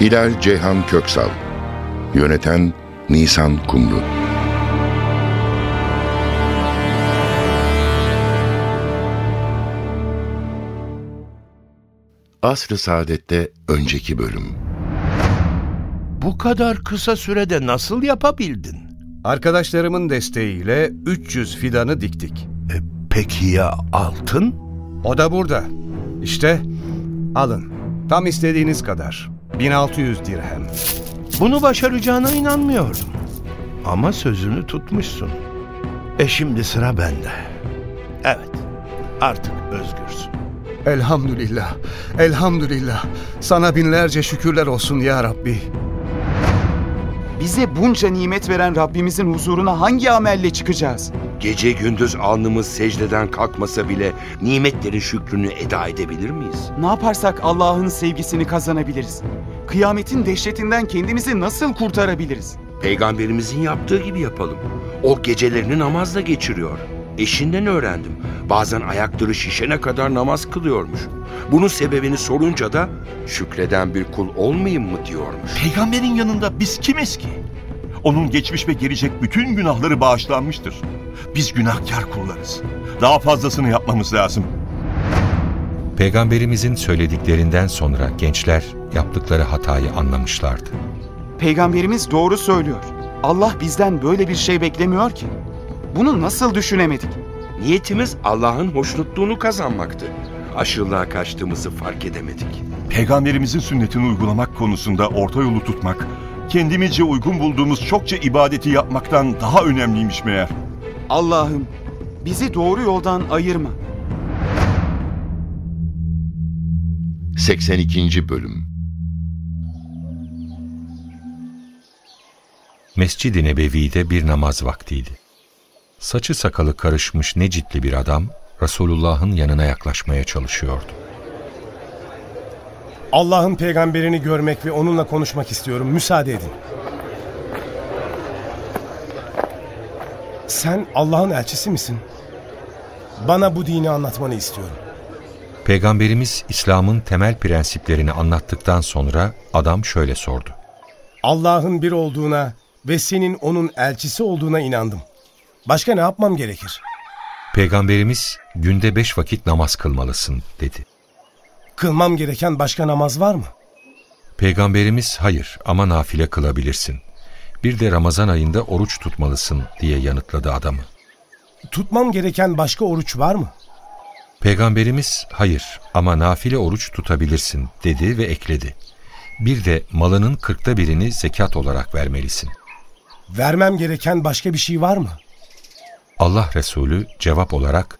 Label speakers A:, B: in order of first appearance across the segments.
A: Hilal Ceyhan Köksal Yöneten Nisan Kumru Asr-ı Saadet'te önceki bölüm
B: Bu kadar kısa sürede nasıl yapabildin?
C: Arkadaşlarımın desteğiyle 300 fidanı diktik.
B: E, peki ya altın?
C: O da burada. İşte alın. Tam istediğiniz kadar. 1600 dirhem.
B: Bunu başaracağına inanmıyordum. Ama sözünü tutmuşsun. E şimdi sıra bende. Evet, artık özgürsün.
C: Elhamdülillah. Elhamdülillah. Sana binlerce şükürler olsun ya Rabbi.
D: Bize bunca nimet veren Rabbimizin huzuruna hangi amelle çıkacağız?
E: Gece gündüz alnımız secdeden kalkmasa bile nimetlerin şükrünü eda edebilir miyiz?
D: Ne yaparsak Allah'ın sevgisini kazanabiliriz? Kıyametin dehşetinden kendimizi nasıl kurtarabiliriz?
E: Peygamberimizin yaptığı gibi yapalım. O gecelerini namazla geçiriyor. Eşinden öğrendim. Bazen ayakları şişene kadar namaz kılıyormuş. Bunun sebebini sorunca da şükreden bir kul olmayayım mı diyormuş.
F: Peygamberin yanında biz kimiz ki? Onun geçmiş ve gelecek bütün günahları bağışlanmıştır. Biz günahkar kullarız. Daha fazlasını yapmamız lazım.
G: Peygamberimizin söylediklerinden sonra gençler yaptıkları hatayı anlamışlardı.
D: Peygamberimiz doğru söylüyor. Allah bizden böyle bir şey beklemiyor ki. Bunu nasıl düşünemedik?
E: Niyetimiz Allah'ın hoşnutluğunu kazanmaktı. Aşırılığa kaçtığımızı fark edemedik.
F: Peygamberimizin sünnetini uygulamak konusunda orta yolu tutmak, kendimizce uygun bulduğumuz çokça ibadeti yapmaktan daha önemliymiş meğer.
D: Allah'ım bizi doğru yoldan ayırma.
A: 82. Bölüm
G: Mescid-i Nebevi'de bir namaz vaktiydi. Saçı sakalı karışmış necitli bir adam Resulullah'ın yanına yaklaşmaya çalışıyordu.
H: Allah'ın peygamberini görmek ve onunla konuşmak istiyorum. Müsaade edin. Sen Allah'ın elçisi misin? Bana bu dini anlatmanı istiyorum.
G: Peygamberimiz İslam'ın temel prensiplerini anlattıktan sonra adam şöyle sordu.
H: Allah'ın bir olduğuna ve senin onun elçisi olduğuna inandım. Başka ne yapmam gerekir?
G: Peygamberimiz günde beş vakit namaz kılmalısın dedi.
H: Kılmam gereken başka namaz var mı?
G: Peygamberimiz hayır ama nafile kılabilirsin. Bir de Ramazan ayında oruç tutmalısın diye yanıtladı adamı.
H: Tutmam gereken başka oruç var mı?
G: Peygamberimiz hayır ama nafile oruç tutabilirsin dedi ve ekledi. Bir de malının kırkta birini zekat olarak vermelisin.
H: Vermem gereken başka bir şey var mı?
G: Allah Resulü cevap olarak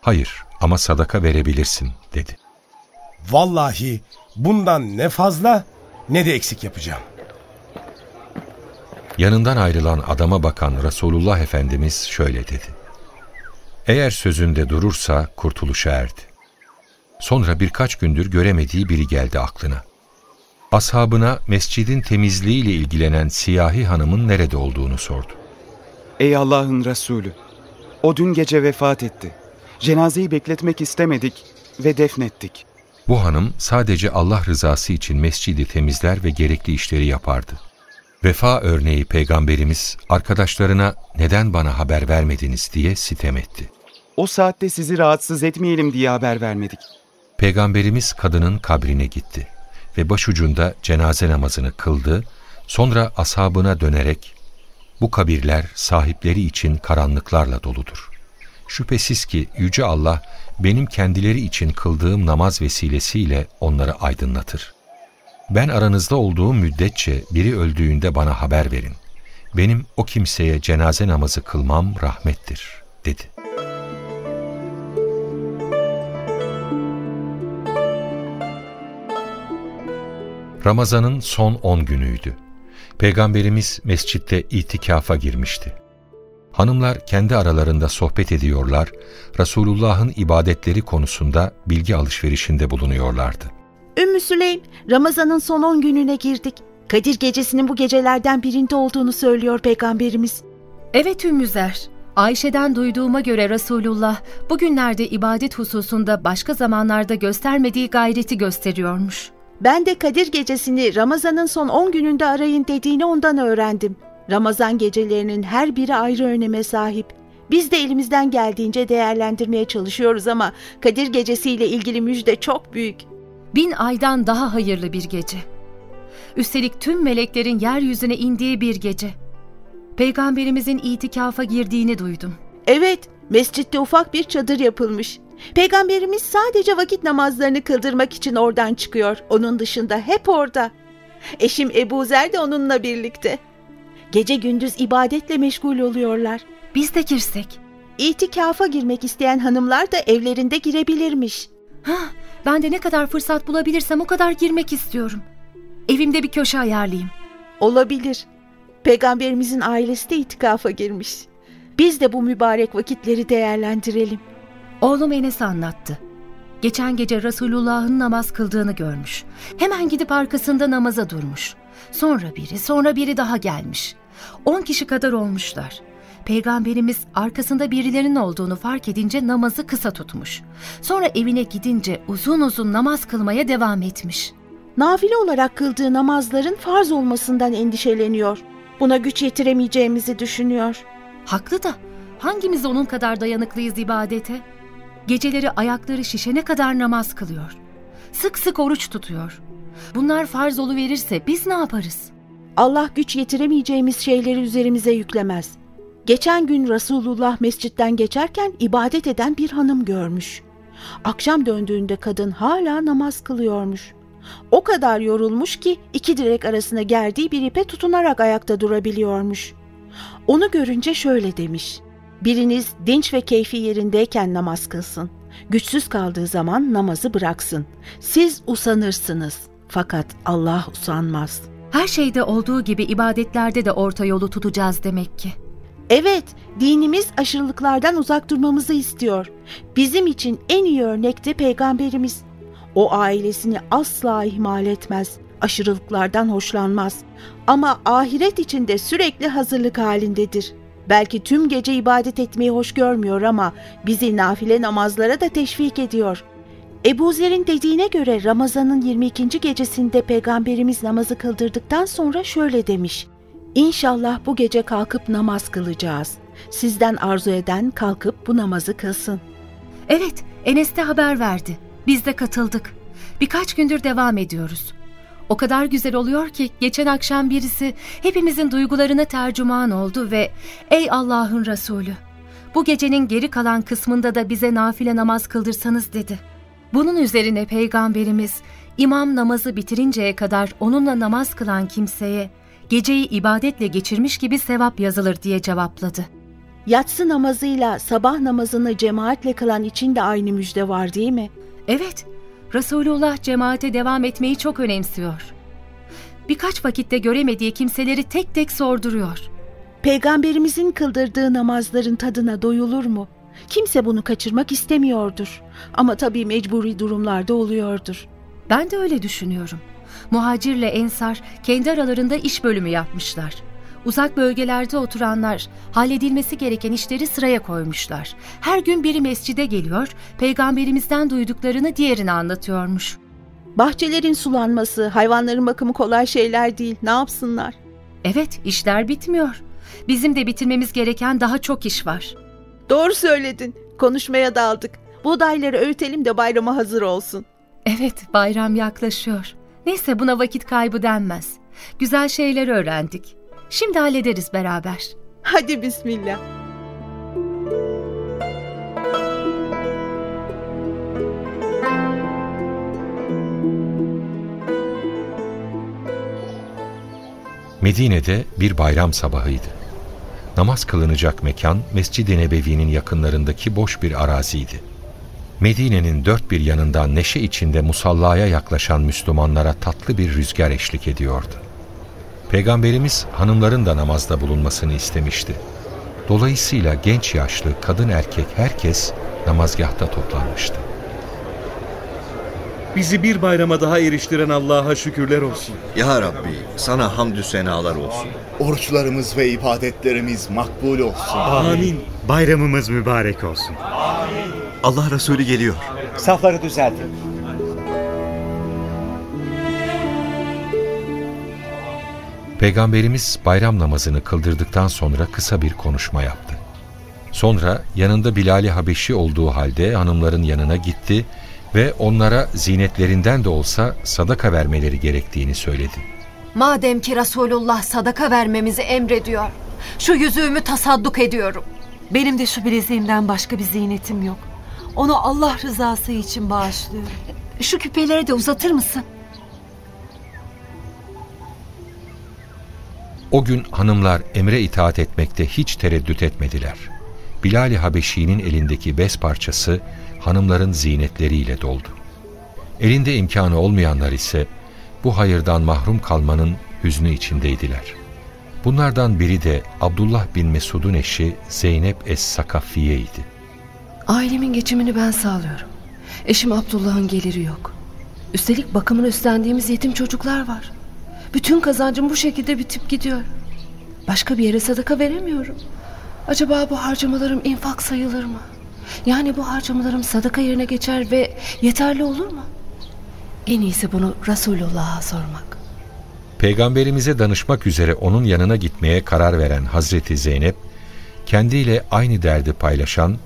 G: hayır ama sadaka verebilirsin dedi.
H: Vallahi bundan ne fazla ne de eksik yapacağım.
G: Yanından ayrılan adama bakan Resulullah Efendimiz şöyle dedi. Eğer sözünde durursa kurtuluşa erdi. Sonra birkaç gündür göremediği biri geldi aklına. Ashabına mescidin temizliğiyle ilgilenen siyahi hanımın nerede olduğunu sordu.
D: Ey Allah'ın Resulü! O dün gece vefat etti. Cenazeyi bekletmek istemedik ve defnettik.
G: Bu hanım sadece Allah rızası için mescidi temizler ve gerekli işleri yapardı. Vefa örneği peygamberimiz arkadaşlarına neden bana haber vermediniz diye sitem etti.
D: O saatte sizi rahatsız etmeyelim diye haber vermedik.
G: Peygamberimiz kadının kabrine gitti ve başucunda cenaze namazını kıldı, sonra ashabına dönerek bu kabirler sahipleri için karanlıklarla doludur. Şüphesiz ki Yüce Allah benim kendileri için kıldığım namaz vesilesiyle onları aydınlatır. Ben aranızda olduğum müddetçe biri öldüğünde bana haber verin. Benim o kimseye cenaze namazı kılmam rahmettir, dedi.
I: Ramazan'ın son 10 günüydü. Peygamberimiz mescitte itikafa girmişti. Hanımlar kendi aralarında sohbet ediyorlar, Resulullah'ın ibadetleri konusunda bilgi alışverişinde bulunuyorlardı.
J: Ümmü Süleym, Ramazan'ın son 10 gününe girdik. Kadir gecesinin bu gecelerden birinde olduğunu söylüyor Peygamberimiz.
G: Evet Ümmüzer. Ayşe'den duyduğuma göre Resulullah bugünlerde ibadet hususunda başka zamanlarda göstermediği gayreti gösteriyormuş.
J: Ben de Kadir gecesini Ramazan'ın son 10 gününde arayın dediğini ondan öğrendim. Ramazan gecelerinin her biri ayrı öneme sahip. Biz de elimizden geldiğince değerlendirmeye çalışıyoruz ama Kadir gecesiyle ilgili müjde çok büyük.
G: Bin aydan daha hayırlı bir gece. Üstelik tüm meleklerin yeryüzüne indiği bir gece. Peygamberimizin itikafa girdiğini duydum.
J: Evet, mescitte ufak bir çadır yapılmış. Peygamberimiz sadece vakit namazlarını kıldırmak için oradan çıkıyor. Onun dışında hep orada. Eşim Ebu Zer de onunla birlikte. Gece gündüz ibadetle meşgul oluyorlar.
G: Biz de girsek.
J: İtikafa girmek isteyen hanımlar da evlerinde girebilirmiş.
G: Ha, ben de ne kadar fırsat bulabilirsem o kadar girmek istiyorum. Evimde bir köşe ayarlayayım.
J: Olabilir. Peygamberimizin ailesi de itikafa girmiş. Biz de bu mübarek vakitleri değerlendirelim.
G: Oğlum Enes anlattı. Geçen gece Resulullah'ın namaz kıldığını görmüş. Hemen gidip arkasında namaza durmuş. Sonra biri, sonra biri daha gelmiş. On kişi kadar olmuşlar. Peygamberimiz arkasında birilerinin olduğunu fark edince namazı kısa tutmuş. Sonra evine gidince uzun uzun namaz kılmaya devam etmiş.
J: Nafile olarak kıldığı namazların farz olmasından endişeleniyor. Buna güç yetiremeyeceğimizi düşünüyor.
G: Haklı da hangimiz onun kadar dayanıklıyız ibadete? Geceleri ayakları şişene kadar namaz kılıyor. Sık sık oruç tutuyor. Bunlar farz verirse biz ne yaparız?
J: Allah güç yetiremeyeceğimiz şeyleri üzerimize yüklemez. Geçen gün Resulullah mescitten geçerken ibadet eden bir hanım görmüş. Akşam döndüğünde kadın hala namaz kılıyormuş. O kadar yorulmuş ki iki direk arasına gerdiği bir ipe tutunarak ayakta durabiliyormuş. Onu görünce şöyle demiş. Biriniz dinç ve keyfi yerindeyken namaz kılsın. Güçsüz kaldığı zaman namazı bıraksın. Siz usanırsınız. Fakat Allah usanmaz.
G: Her şeyde olduğu gibi ibadetlerde de orta yolu tutacağız demek ki.
J: Evet, dinimiz aşırılıklardan uzak durmamızı istiyor. Bizim için en iyi örnek de peygamberimiz. O ailesini asla ihmal etmez, aşırılıklardan hoşlanmaz. Ama ahiret için de sürekli hazırlık halindedir. Belki tüm gece ibadet etmeyi hoş görmüyor ama bizi nafile namazlara da teşvik ediyor. Ebu Zer'in dediğine göre Ramazan'ın 22. gecesinde peygamberimiz namazı kıldırdıktan sonra şöyle demiş. İnşallah bu gece kalkıp namaz kılacağız. Sizden arzu eden kalkıp bu namazı kılsın.
G: Evet, Enes de haber verdi. Biz de katıldık. Birkaç gündür devam ediyoruz. O kadar güzel oluyor ki geçen akşam birisi hepimizin duygularına tercüman oldu ve ''Ey Allah'ın Resulü, bu gecenin geri kalan kısmında da bize nafile namaz kıldırsanız.'' dedi. Bunun üzerine Peygamberimiz imam namazı bitirinceye kadar onunla namaz kılan kimseye geceyi ibadetle geçirmiş gibi sevap yazılır diye cevapladı.
J: Yatsı namazıyla sabah namazını cemaatle kılan için de aynı müjde var değil mi?
G: Evet, Resulullah cemaate devam etmeyi çok önemsiyor. Birkaç vakitte göremediği kimseleri tek tek sorduruyor.
J: Peygamberimizin kıldırdığı namazların tadına doyulur mu? Kimse bunu kaçırmak istemiyordur. Ama tabii mecburi durumlarda oluyordur.
G: Ben de öyle düşünüyorum. Muhacirle Ensar kendi aralarında iş bölümü yapmışlar. Uzak bölgelerde oturanlar halledilmesi gereken işleri sıraya koymuşlar. Her gün biri mescide geliyor, peygamberimizden duyduklarını diğerine anlatıyormuş.
J: Bahçelerin sulanması, hayvanların bakımı kolay şeyler değil. Ne yapsınlar?
G: Evet, işler bitmiyor. Bizim de bitirmemiz gereken daha çok iş var.
J: Doğru söyledin. Konuşmaya daldık. Buğdayları öğütelim de bayrama hazır olsun.
G: Evet, bayram yaklaşıyor. Neyse buna vakit kaybı denmez. Güzel şeyler öğrendik. Şimdi hallederiz beraber.
J: Hadi bismillah.
I: Medine'de bir bayram sabahıydı. Namaz kılınacak mekan Mescid-i Nebevi'nin yakınlarındaki boş bir araziydi.
G: Medine'nin dört bir yanından neşe içinde musallaya yaklaşan Müslümanlara tatlı bir rüzgar eşlik ediyordu. Peygamberimiz hanımların da namazda bulunmasını istemişti. Dolayısıyla genç yaşlı, kadın erkek herkes namazgahta toplanmıştı.
K: Bizi bir bayrama daha eriştiren Allah'a şükürler olsun.
L: Ya Rabbi sana hamdü senalar olsun.
M: Oruçlarımız ve ibadetlerimiz makbul olsun.
K: Amin.
N: Bayramımız mübarek olsun.
L: Allah Resulü geliyor.
N: Safları düzeltin.
G: Peygamberimiz bayram namazını kıldırdıktan sonra kısa bir konuşma yaptı. Sonra yanında Bilal-i Habeşi olduğu halde hanımların yanına gitti ve onlara zinetlerinden de olsa sadaka vermeleri gerektiğini söyledi.
O: Madem ki Resulullah sadaka vermemizi emrediyor, şu yüzüğümü tasadduk ediyorum. Benim de şu bileziğimden başka bir ziynetim yok. Onu Allah rızası için bağışlıyorum. Şu küpeleri de uzatır mısın?
G: O gün hanımlar emre itaat etmekte hiç tereddüt etmediler. Bilal-i Habeşi'nin elindeki bez parçası hanımların zinetleriyle doldu. Elinde imkanı olmayanlar ise bu hayırdan mahrum kalmanın hüznü içindeydiler. Bunlardan biri de Abdullah bin Mesud'un eşi Zeynep Es-Sakafiye idi.
P: Ailemin geçimini ben sağlıyorum. Eşim Abdullah'ın geliri yok. Üstelik bakımını üstlendiğimiz yetim çocuklar var. Bütün kazancım bu şekilde bitip gidiyor. Başka bir yere sadaka veremiyorum. Acaba bu harcamalarım infak sayılır mı? Yani bu harcamalarım sadaka yerine geçer ve yeterli olur mu? En iyisi bunu Resulullah'a sormak.
G: Peygamberimize danışmak üzere onun yanına gitmeye karar veren Hazreti Zeynep, kendiyle aynı derdi paylaşan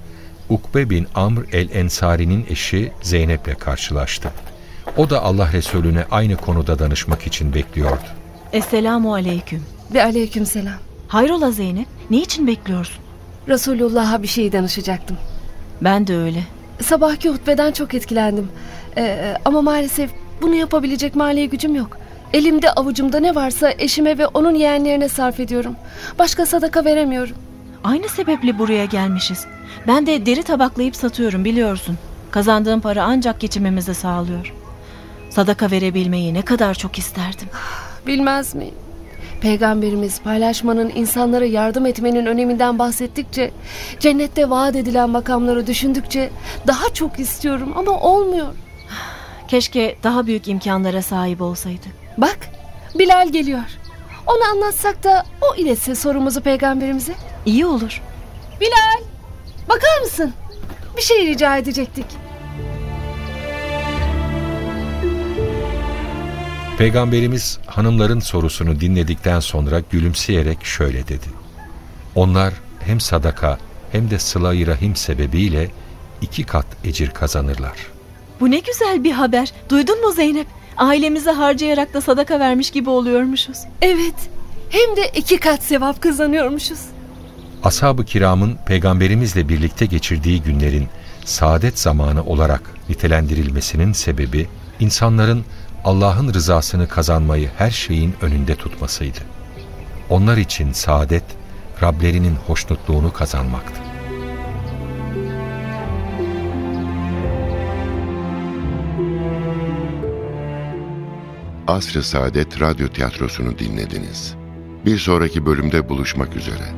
G: Ukbe bin Amr el-Ensari'nin eşi Zeynep'le karşılaştı. O da Allah Resulüne aynı konuda danışmak için bekliyordu.
J: Esselamu aleyküm.
P: Ve aleyküm selam.
J: Hayrola Zeynep? Niçin bekliyorsun?
P: Resulullah'a bir şey danışacaktım.
J: Ben de öyle.
P: Sabahki hutbeden çok etkilendim. Ee, ama maalesef bunu yapabilecek mali gücüm yok. Elimde avucumda ne varsa eşime ve onun yeğenlerine sarf ediyorum. Başka sadaka veremiyorum.
J: Aynı sebeple buraya gelmişiz. Ben de deri tabaklayıp satıyorum biliyorsun. Kazandığım para ancak geçimimizi sağlıyor. Sadaka verebilmeyi ne kadar çok isterdim.
P: Bilmez miyim? Peygamberimiz paylaşmanın, insanlara yardım etmenin öneminden bahsettikçe, cennette vaat edilen makamları düşündükçe daha çok istiyorum ama olmuyor.
J: Keşke daha büyük imkanlara sahip olsaydık.
P: Bak, Bilal geliyor. Onu anlatsak da o iletse sorumuzu peygamberimize.
J: İyi olur.
P: Bilal, bakar mısın? Bir şey rica edecektik.
G: Peygamberimiz hanımların sorusunu dinledikten sonra gülümseyerek şöyle dedi. Onlar hem sadaka hem de sıla-i rahim sebebiyle iki kat ecir kazanırlar.
J: Bu ne güzel bir haber. Duydun mu Zeynep? Ailemize harcayarak da sadaka vermiş gibi oluyormuşuz.
P: Evet. Hem de iki kat sevap kazanıyormuşuz.
G: Ashab-ı kiramın peygamberimizle birlikte geçirdiği günlerin saadet zamanı olarak nitelendirilmesinin sebebi insanların Allah'ın rızasını kazanmayı her şeyin önünde tutmasıydı. Onlar için saadet, Rablerinin hoşnutluğunu kazanmaktı.
A: Asr-ı Saadet Radyo Tiyatrosu'nu dinlediniz. Bir sonraki bölümde buluşmak üzere.